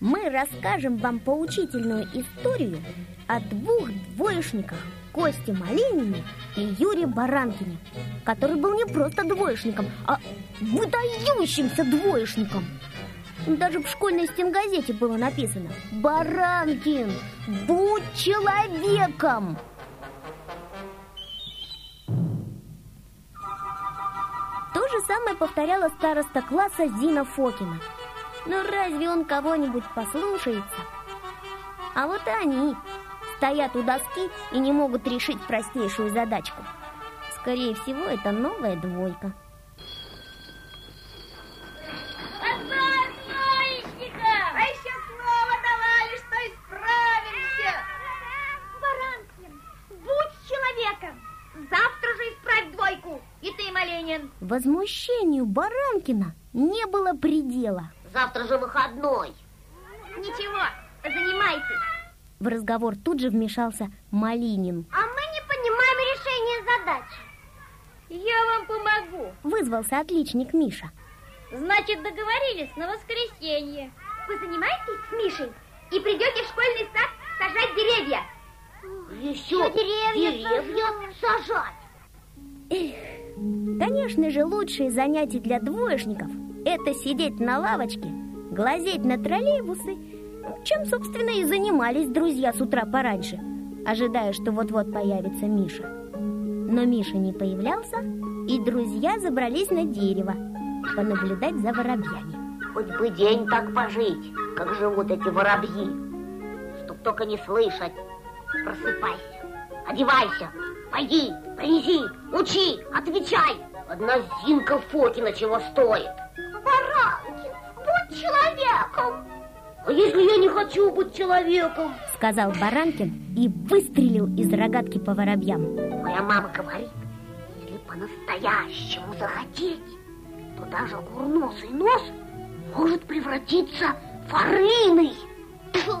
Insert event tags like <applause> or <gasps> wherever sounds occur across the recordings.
Мы расскажем вам поучительную историю о двух двоечниках Косте Малинине и Юре Баранкине, который был не просто двоечником, а выдающимся двоечником. Даже в школьной стенгазете было написано «Баранкин, будь человеком!» Самое повторяла староста класса Зина Фокина. Но разве он кого-нибудь послушается? А вот они стоят у доски и не могут решить простейшую задачку. Скорее всего, это новая двойка. А еще слово давали, что исправимся. Баранкин, будь человеком. Завтра же исправь двойку. И ты, Маленин. Возмущению Баранкина не было предела. Завтра же выходной. Ничего, занимайтесь. В разговор тут же вмешался Малинин. А мы не понимаем решение задачи. Я вам помогу. Вызвался отличник Миша. Значит, договорились на воскресенье. Вы занимаетесь с Мишей и придете в школьный сад сажать деревья. Еще деревья деревья сажать. Конечно же, лучшие занятия для двоечников – это сидеть на лавочке, глазеть на троллейбусы, чем, собственно, и занимались друзья с утра пораньше, ожидая, что вот-вот появится Миша. Но Миша не появлялся, и друзья забрались на дерево понаблюдать за воробьями. Хоть бы день так пожить, как живут эти воробьи. Чтоб только не слышать. Просыпайся, одевайся, пойди, принеси, учи, отвечай. Одна Зинка Фокина чего стоит. Баранкин, будь человеком. А если я не хочу быть человеком? Сказал Баранкин и выстрелил из рогатки по воробьям. Моя мама говорит, если по-настоящему захотеть, то даже курносый нос может превратиться в. Тьфу,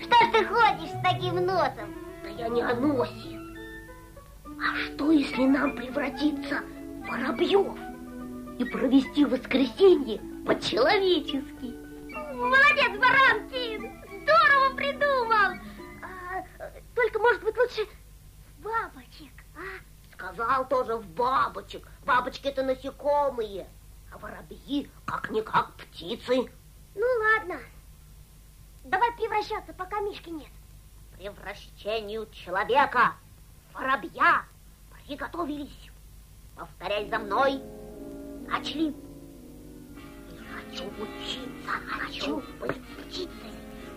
Что ж ты ходишь с таким носом? Да я не о носе. А что, если нам превратиться в воробьев и провести воскресенье по-человечески? Молодец, Баранкин! Здорово придумал! А, только, может быть, лучше бабочек, а? Сказал тоже в бабочек. Бабочки это насекомые, а воробьи как-никак птицы. Ну, ладно. Давай превращаться, пока Мишки нет. Превращению человека в воробья приготовились. Повторяй за мной. Начали. Хочу учиться, хочу быть птицей.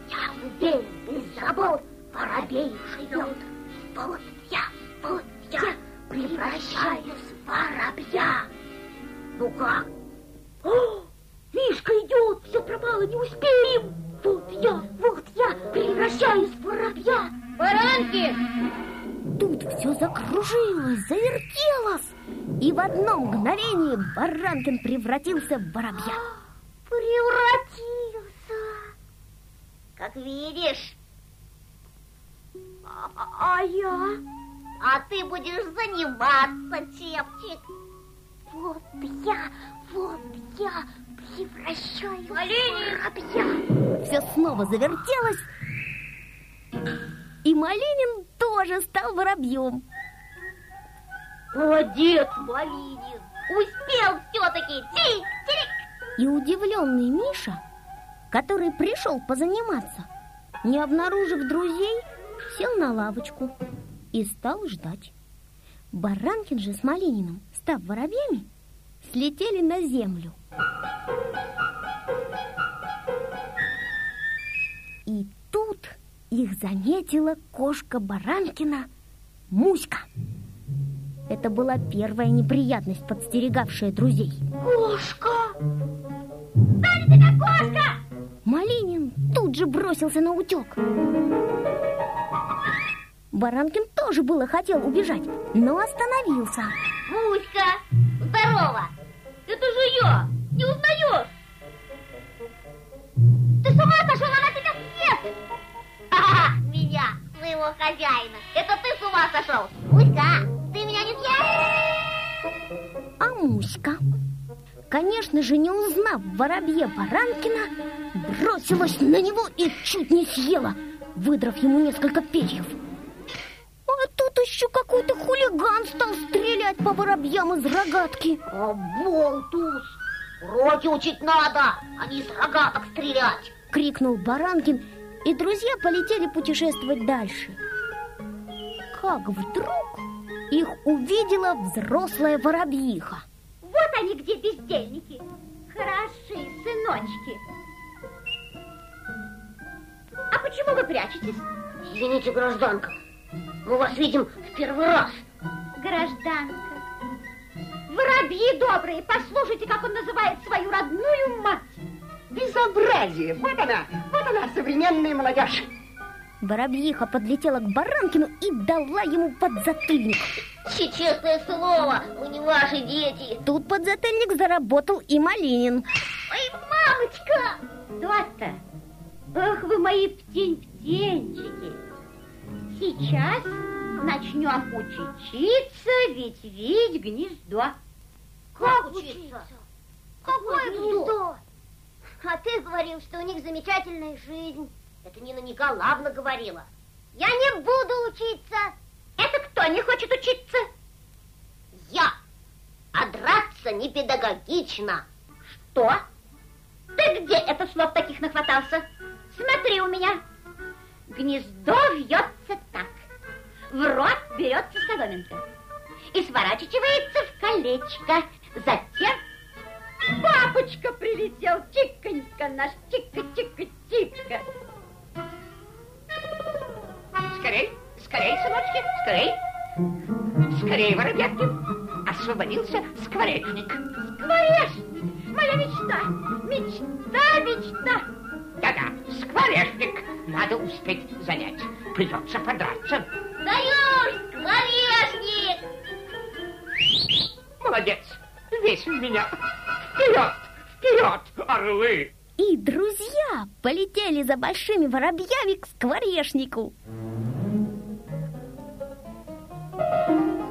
Я уверен, без забот воробей живет. Вот я, вот я превращаюсь в воробья. Ну как? О, Мишка идет, все пропало, не успеем. Вот я, вот я превращаюсь в воробья. Баранкин! Тут все закружилось, завертелось, и в одно мгновение Баранкин превратился в воробья. <gasps> Превратился. Как видишь, А, а я? а ты будешь заниматься, Чепчик. Вот я, вот я превращаюсь Малинин! в воробья. Все снова завертелось, и Малинин тоже стал воробьем. Молодец, Малинин. Успел все-таки. И удивленный Миша, который пришел позаниматься, не обнаружив друзей, сел на лавочку и стал ждать. Баранкин же с Малининым, став воробьями, слетели на землю. Их заметила кошка Баранкина Муська. Это была первая неприятность, подстерегавшая друзей. Кошка! Малинин тут же бросился на утек. Баранкин тоже было хотел убежать, но остановился. Муська, здорово. Это же я. Хозяина. Это ты с ума сошел. Муська, ты меня не съешь? Муська, конечно же, не узнав воробье Баранкина, бросилась на него и чуть не съела, выдрав ему несколько перьев. А тут еще какой-то хулиган стал стрелять по воробьям из рогатки. О, болтус! Уроки учить надо, а не из рогаток стрелять. Крикнул Баранкин, и друзья полетели путешествовать дальше. Как вдруг их увидела взрослая воробьиха. Вот они где, бездельники. Хороши, сыночки. А почему вы прячетесь? Извините, гражданка, мы вас видим в первый раз. Гражданка. Воробьи добрые, послушайте, как он называет свою родную мать. Безобразие! Вот она, вот она, современная молодежь. Воробьиха подлетела к Баранкину и дала ему подзатыльник. Честное слово, мы не ваши дети. Тут подзатыльник заработал и Малинин. Ой, мамочка! То-то. Ох, вы мои птень-птенчики. Сейчас начнем учиться ветвить гнездо. Как учиться? Какое гнездо? А ты говорил, что у них замечательная жизнь. Это Нина Николаевна говорила. Я не буду учиться. Это кто не хочет учиться? Я. А драться не педагогично. Что? Ты где это слов таких нахватался? Смотри у меня. Гнездо вьется так. В рот берется соломинка и сворачивается в колечко. Затем папочка прилетел, чиконька наш, чика-чика-чика. Скорей, скорей, сыночки, скорей. Скорей, воробятки. Освободился скворечник. Скворечник, моя мечта, мечта, мечта. Да-да, скворечник. Надо успеть занять. Придется подраться. Даешь, скворечник! Молодец, весь в меня. Вперед, вперед, орлы. И друзья полетели за большими воробьями к скворечнику.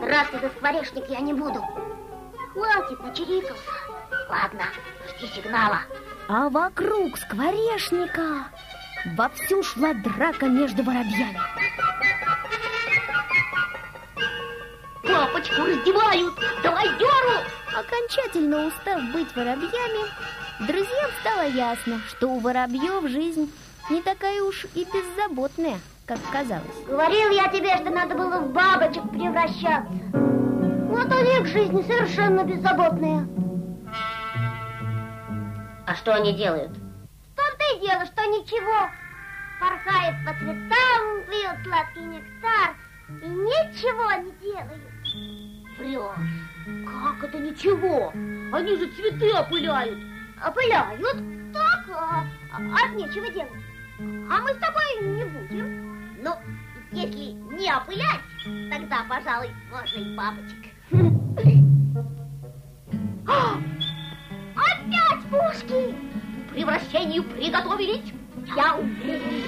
Драться за скворечник я не буду. Хватит, начерикался. Ладно, жди сигнала. А вокруг скворечника вовсю шла драка между воробьями. Папочку раздевают. Давай деру. Окончательно устав быть воробьями, друзьям стало ясно, что у воробьев жизнь не такая уж и беззаботная, как казалось. Говорил я тебе, что надо было в бабочек превращаться. Вот у них жизнь совершенно беззаботная. А что они делают? В том-то и дело, что ничего. Порхает по цветам, пьет сладкий нектар и ничего не делают. Врешь. Как это ничего? Они же цветы опыляют. Опыляют? Так, а, а от нечего делать. А мы с тобой не будем. Ну, если не опылять, тогда, пожалуй, можно и бабочек. Опять пушки! Превращению приготовились. Я уверен,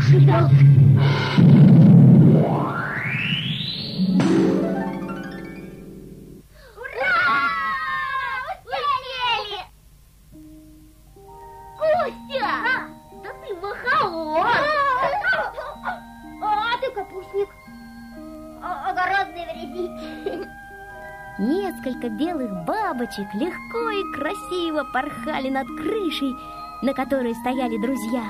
живет. Успели! Костя! Да ты махаон! А- Огородный вредитель. Несколько белых бабочек легко и красиво порхали над крышей, на которой стояли друзья.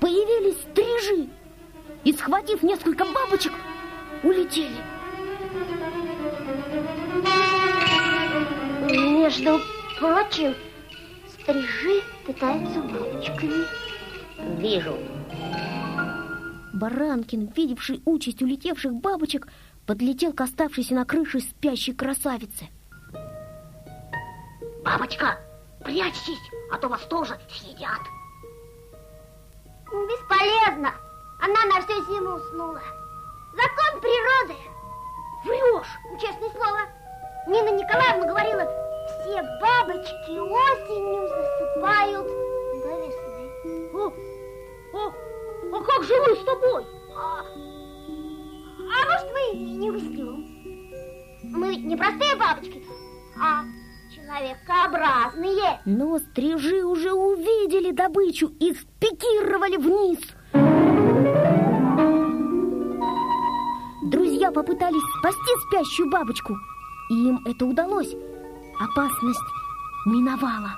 Появились стрижи и, схватив несколько бабочек, улетели. Между прочим, стрижи питаются бабочками. Вижу. Баранкин, видевший участь улетевших бабочек, подлетел к оставшейся на крыше спящей красавице. Бабочка, прячьтесь, а то вас тоже съедят. Бесполезно. Она на всю зиму уснула. Закон природы. Врешь, честное слово. Нина Николаевна говорила, все бабочки осенью засыпают до весны. О, о, а как же мы с тобой? А, а может, мы не уснем? Мы ведь не простые бабочки, а человекообразные. Но стрижи уже увидели добычу и спикировали вниз. Друзья попытались спасти спящую бабочку, и им это удалось. Опасность миновала.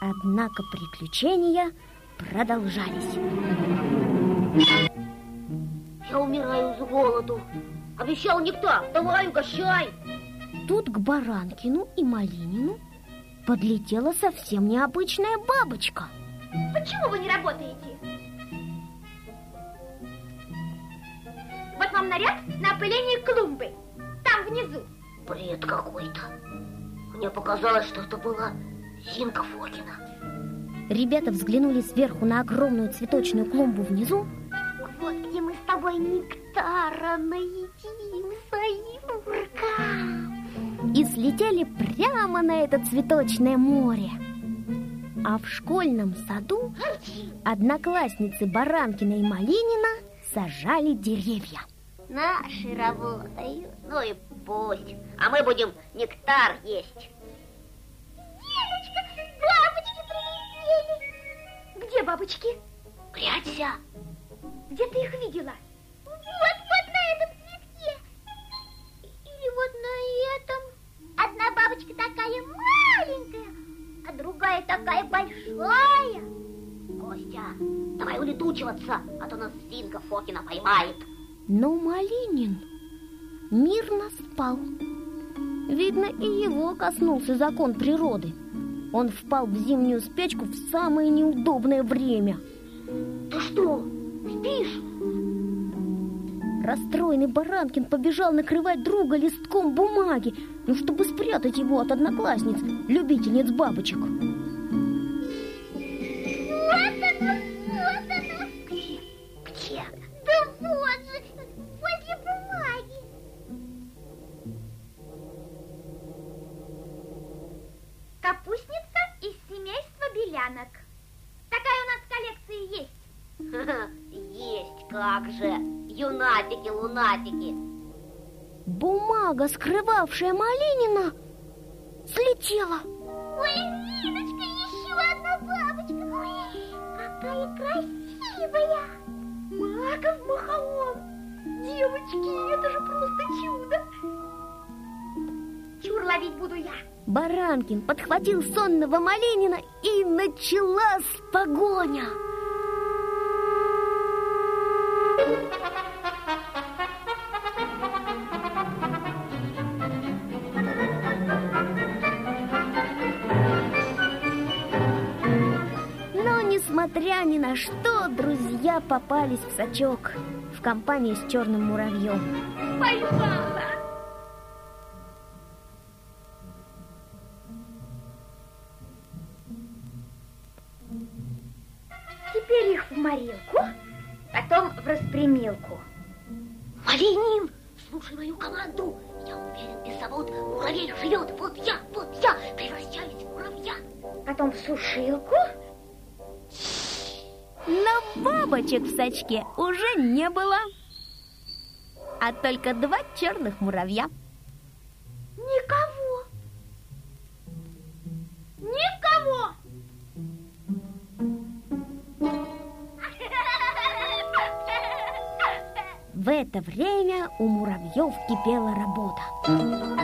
Однако приключения продолжались. Я умираю с голоду. Обещал нектар, давай угощай. Тут к Баранкину и Малинину подлетела совсем необычная бабочка. Почему вы не работаете? Вот вам наряд на опыление клумбы. Там внизу. Бред какой-то. Мне показалось, что это была Зинка Фокина. Ребята взглянули сверху на огромную цветочную клумбу внизу. Вот где мы с тобой нектара наедим, Саюрка. И слетели прямо на это цветочное море. А в школьном саду одноклассницы Баранкина и Малинина сажали деревья. Наши работают. Ну и пусть. А мы будем нектар есть. Диночка, бабочки прилетели. Где бабочки? Прячься. Где ты их видела? Вот, вот на этом цветке. Или вот на этом. Одна бабочка такая маленькая, а другая такая большая. Костя, давай улетучиваться, а то нас Зинка Фокина поймает. Но Малинин мирно спал. Видно, и его коснулся закон природы. Он впал в зимнюю спячку в самое неудобное время. Ты что, спишь? Расстроенный Баранкин побежал накрывать друга листком бумаги, ну, чтобы спрятать его от одноклассниц, любительниц бабочек. Вот оно, вот оно. Где? Где? Да вот же, возле бумаги. Капустница из семейства белянок. Такая у нас в коллекции есть. Есть, как же. Юнатики, лунатики. Бумага, скрывавшая Малинина, слетела. Ой, Ниночка, еще одна бабочка. Ой, какая красивая. Маков маховом. Девочки, это же просто чудо. Чур ловить буду я. Баранкин подхватил сонного Малинина, и началась погоня. Несмотря ни на что, друзья попались в сачок в компании с черным муравьем. Поймала. Теперь их в морилку, потом в распрямилку. Малинин, слушай мою команду. Я уверен, без забот муравей живет. Вот я, вот я превращаюсь в муравья. Потом в сушилку. Но бабочек в сачке уже не было. А только два черных муравья. Никого. Никого. В это время у муравьев кипела работа.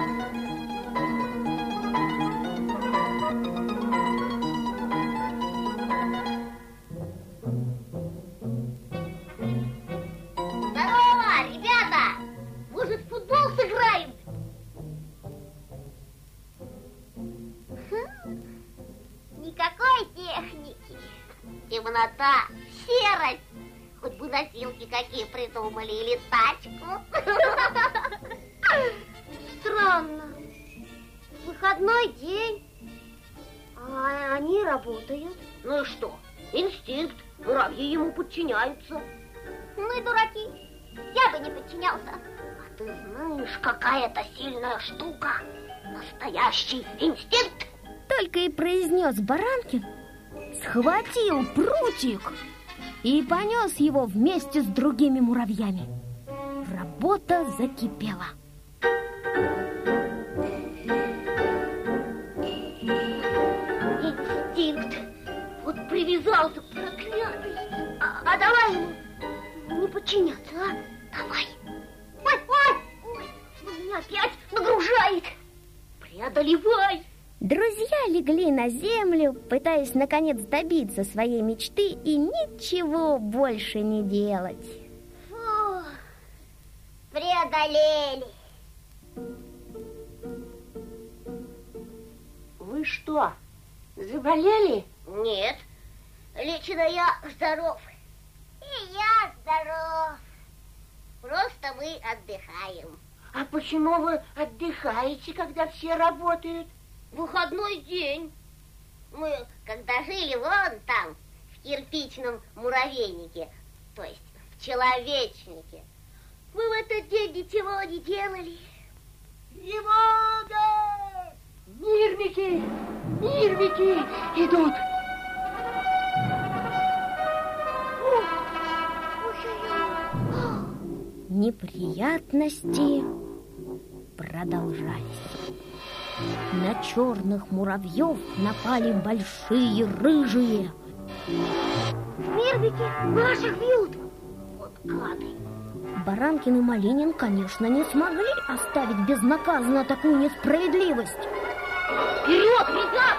Темнота. Серость. Хоть бы носилки какие придумали или тачку. Странно. Выходной день. А они работают. Ну и что? Инстинкт. Муравьи ему подчиняются. мы дураки. Я бы не подчинялся. А ты знаешь, какая это сильная штука? Настоящий инстинкт. Только и произнес Баранкин, схватил прутик и понес его вместе с другими муравьями. Работа закипела. Инстинкт. Вот привязался проклятый. А, а давай ему не подчиняться, а? Давай. Ой, ой, ой, меня опять нагружает. Преодолевай. Друзья легли на землю, пытаясь наконец добиться своей мечты и ничего больше не делать. Фу, преодолели. Вы что, заболели? Нет, лично я здоров. И я здоров. Просто мы отдыхаем. А почему вы отдыхаете, когда все работают? Выходной день. Мы, когда жили вон там, в кирпичном муравейнике, то есть в человечнике, мы в этот день ничего не делали. Тревога! Мирники! Мирники идут! Неприятности продолжались. На черных муравьев напали большие рыжие. Мирники наших бьют. Вот гады! Баранкин и Малинин, конечно, не смогли оставить безнаказанно такую несправедливость. Вперед, ребята!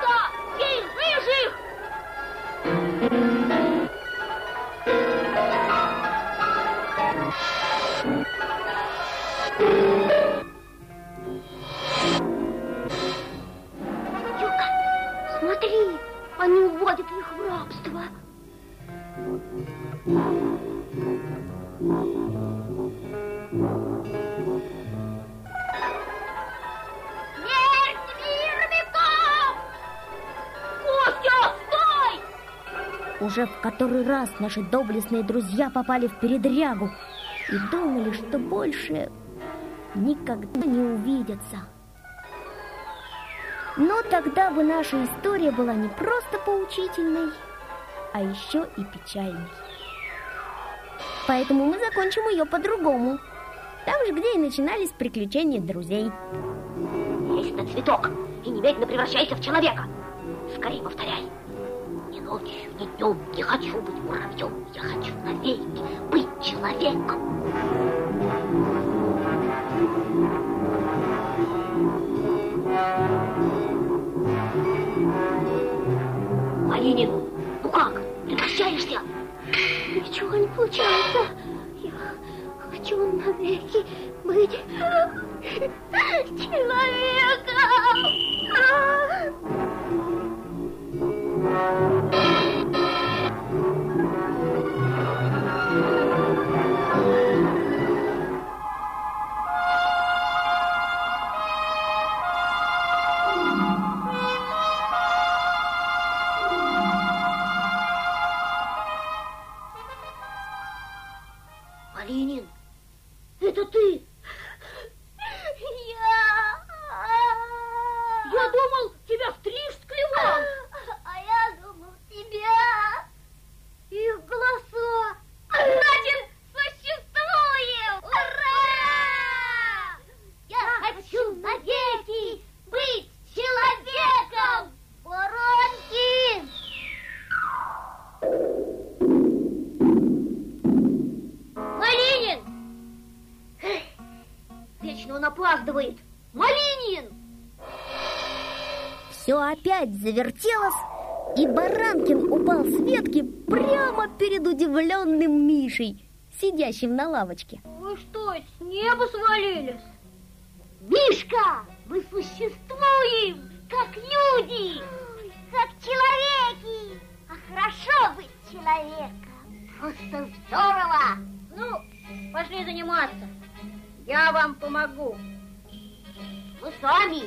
Уже в который раз наши доблестные друзья попали в передрягу и думали, что больше никогда не увидятся. Но тогда бы наша история была не просто поучительной, а еще и печальной. Поэтому мы закончим ее по-другому. Там же, где и начинались приключения друзей. Лезь на цветок и немедленно превращайся в человека. Скорее повторяй. Ночью, ни днем не хочу быть муравьем. Я хочу навеки быть человеком. Малинин, ну как, превращаешься? Ничего не получается. Я хочу навеки быть человеком. Сидящим на лавочке. Вы что, с неба свалились? Мишка, мы существуем, как люди, как человеки. А хорошо быть человеком. Просто здорово. Ну, пошли заниматься. Я вам помогу. Мы сами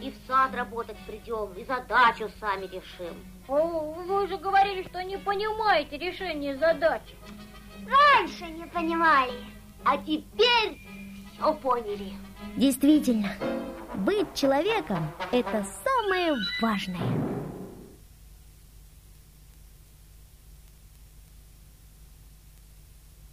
и в сад работать придем, и задачу сами решим. О, вы же говорили, что не понимаете решение задачи. Раньше не понимали. А теперь все поняли. Действительно, быть человеком – это самое важное.